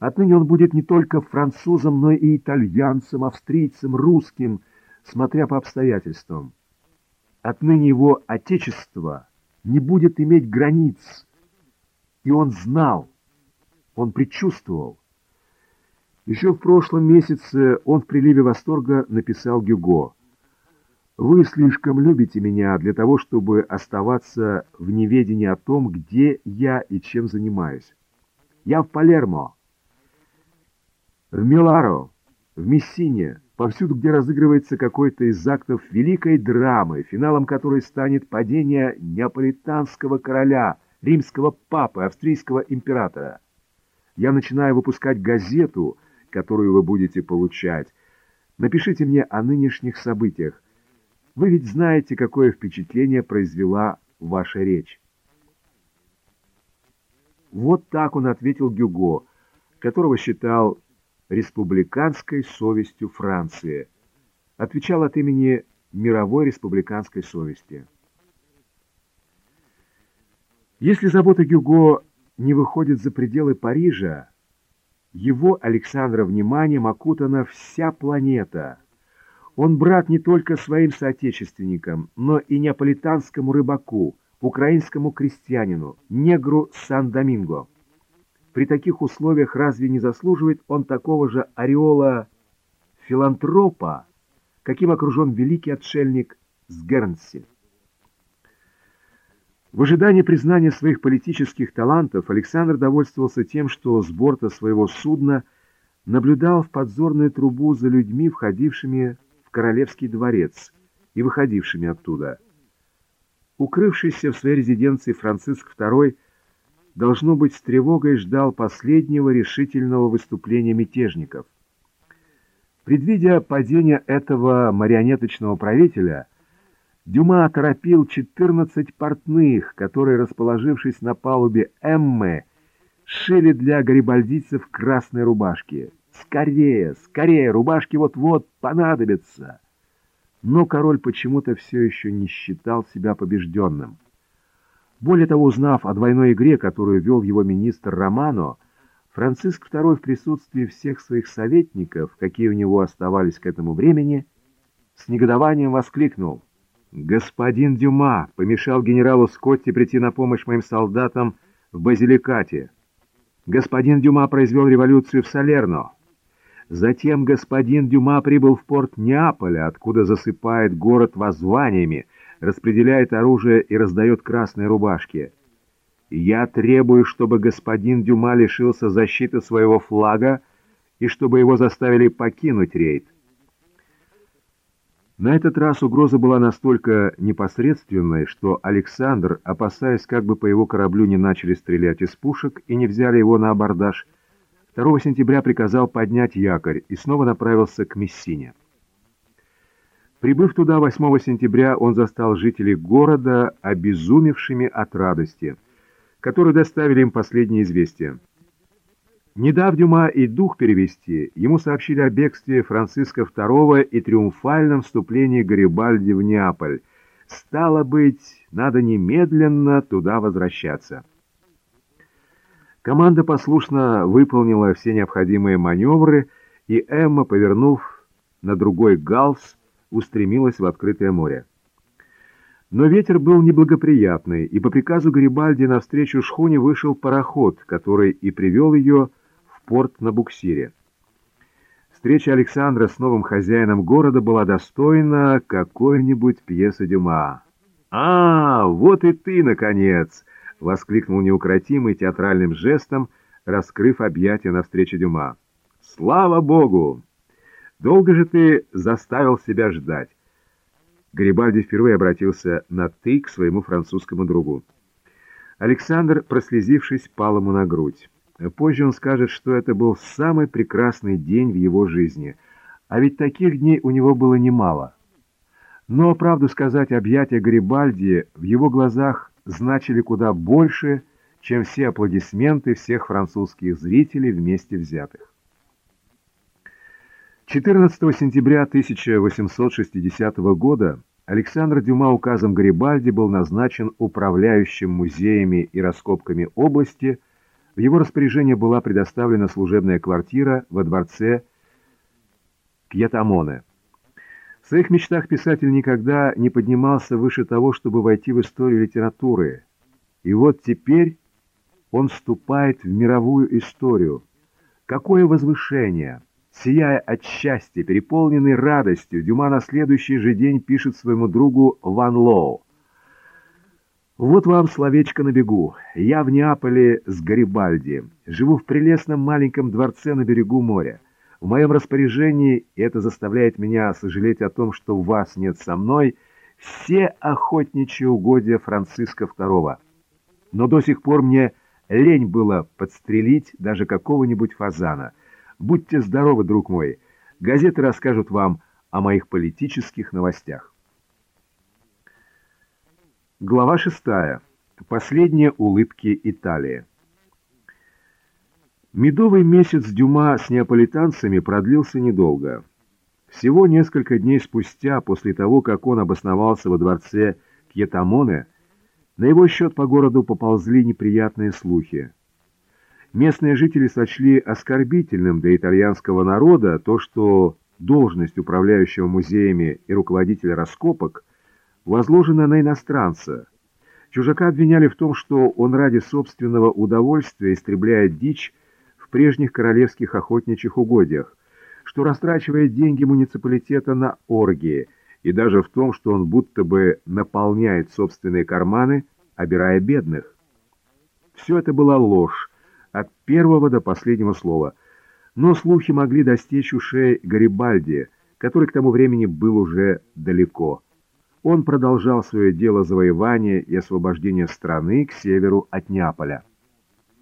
Отныне он будет не только французом, но и итальянцем, австрийцем, русским, смотря по обстоятельствам. Отныне его отечество не будет иметь границ. И он знал, он предчувствовал. Еще в прошлом месяце он в приливе восторга написал Гюго. «Вы слишком любите меня для того, чтобы оставаться в неведении о том, где я и чем занимаюсь. Я в Палермо, в Миларо, в Мессине, повсюду, где разыгрывается какой-то из актов великой драмы, финалом которой станет падение неаполитанского короля, римского папы, австрийского императора. Я начинаю выпускать газету, которую вы будете получать. Напишите мне о нынешних событиях. Вы ведь знаете, какое впечатление произвела ваша речь. Вот так он ответил Гюго, которого считал республиканской совестью Франции. Отвечал от имени мировой республиканской совести. Если забота Гюго не выходит за пределы Парижа, его, Александра, вниманием окутана вся планета. Он брат не только своим соотечественникам, но и неаполитанскому рыбаку, украинскому крестьянину, негру Сан-Доминго. При таких условиях разве не заслуживает он такого же ореола филантропа, каким окружен великий отшельник Сгернси? В ожидании признания своих политических талантов Александр довольствовался тем, что с борта своего судна наблюдал в подзорную трубу за людьми, входившими в королевский дворец и выходившими оттуда. Укрывшийся в своей резиденции Франциск II должно быть, с тревогой ждал последнего решительного выступления мятежников. Предвидя падение этого марионеточного правителя, Дюма оторопил 14 портных, которые, расположившись на палубе Эммы, шили для гарибальдийцев красные рубашки. «Скорее, скорее, рубашки вот-вот понадобятся!» Но король почему-то все еще не считал себя побежденным. Более того, узнав о двойной игре, которую вел его министр Романо, Франциск II в присутствии всех своих советников, какие у него оставались к этому времени, с негодованием воскликнул «Господин Дюма помешал генералу Скотти прийти на помощь моим солдатам в Базиликате. Господин Дюма произвел революцию в Салерно. Затем господин Дюма прибыл в порт Неаполя, откуда засыпает город воззваниями, распределяет оружие и раздает красные рубашки. Я требую, чтобы господин Дюма лишился защиты своего флага и чтобы его заставили покинуть рейд. На этот раз угроза была настолько непосредственной, что Александр, опасаясь, как бы по его кораблю не начали стрелять из пушек и не взяли его на абордаж, 2 сентября приказал поднять якорь и снова направился к Мессине. Прибыв туда 8 сентября, он застал жителей города, обезумевшими от радости, которые доставили им последнее известие. Не дав Дюма и дух перевести, ему сообщили о бегстве Франциска II и триумфальном вступлении Гарибальди в Неаполь. Стало быть, надо немедленно туда возвращаться. Команда послушно выполнила все необходимые маневры, и Эмма, повернув на другой галс, устремилась в открытое море. Но ветер был неблагоприятный, и по приказу Гарибальди навстречу шхуне вышел пароход, который и привел ее в порт на буксире. Встреча Александра с новым хозяином города была достойна какой-нибудь пьесы Дюма. «А, вот и ты, наконец!» — воскликнул неукротимый театральным жестом, раскрыв объятия навстречу Дюма. «Слава Богу! Долго же ты заставил себя ждать?» Гарибальди впервые обратился на «ты» к своему французскому другу. Александр, прослезившись, пал ему на грудь. Позже он скажет, что это был самый прекрасный день в его жизни, а ведь таких дней у него было немало. Но, правду сказать, объятия Гарибальди в его глазах значили куда больше, чем все аплодисменты всех французских зрителей вместе взятых. 14 сентября 1860 года Александр Дюма указом Гарибальди был назначен управляющим музеями и раскопками области, В его распоряжение была предоставлена служебная квартира во дворце Кьятамоне. В своих мечтах писатель никогда не поднимался выше того, чтобы войти в историю литературы. И вот теперь он вступает в мировую историю. Какое возвышение! Сияя от счастья, переполненный радостью, Дюма на следующий же день пишет своему другу Ван Лоу. «Вот вам словечко на бегу. Я в Неаполе с Гарибальди. Живу в прелестном маленьком дворце на берегу моря. В моем распоряжении, и это заставляет меня сожалеть о том, что вас нет со мной, все охотничьи угодья Франциска II. Но до сих пор мне лень было подстрелить даже какого-нибудь фазана. Будьте здоровы, друг мой. Газеты расскажут вам о моих политических новостях. Глава 6. Последние улыбки Италии. Медовый месяц Дюма с неаполитанцами продлился недолго. Всего несколько дней спустя, после того, как он обосновался во дворце Кьетамоне, на его счет по городу поползли неприятные слухи. Местные жители сочли оскорбительным для итальянского народа то, что должность управляющего музеями и руководителя раскопок возложена на иностранца. Чужака обвиняли в том, что он ради собственного удовольствия истребляет дичь прежних королевских охотничьих угодьях, что растрачивает деньги муниципалитета на оргии, и даже в том, что он будто бы наполняет собственные карманы, обирая бедных. Все это была ложь, от первого до последнего слова, но слухи могли достичь ушей Гарибальди, который к тому времени был уже далеко. Он продолжал свое дело завоевания и освобождения страны к северу от Неаполя.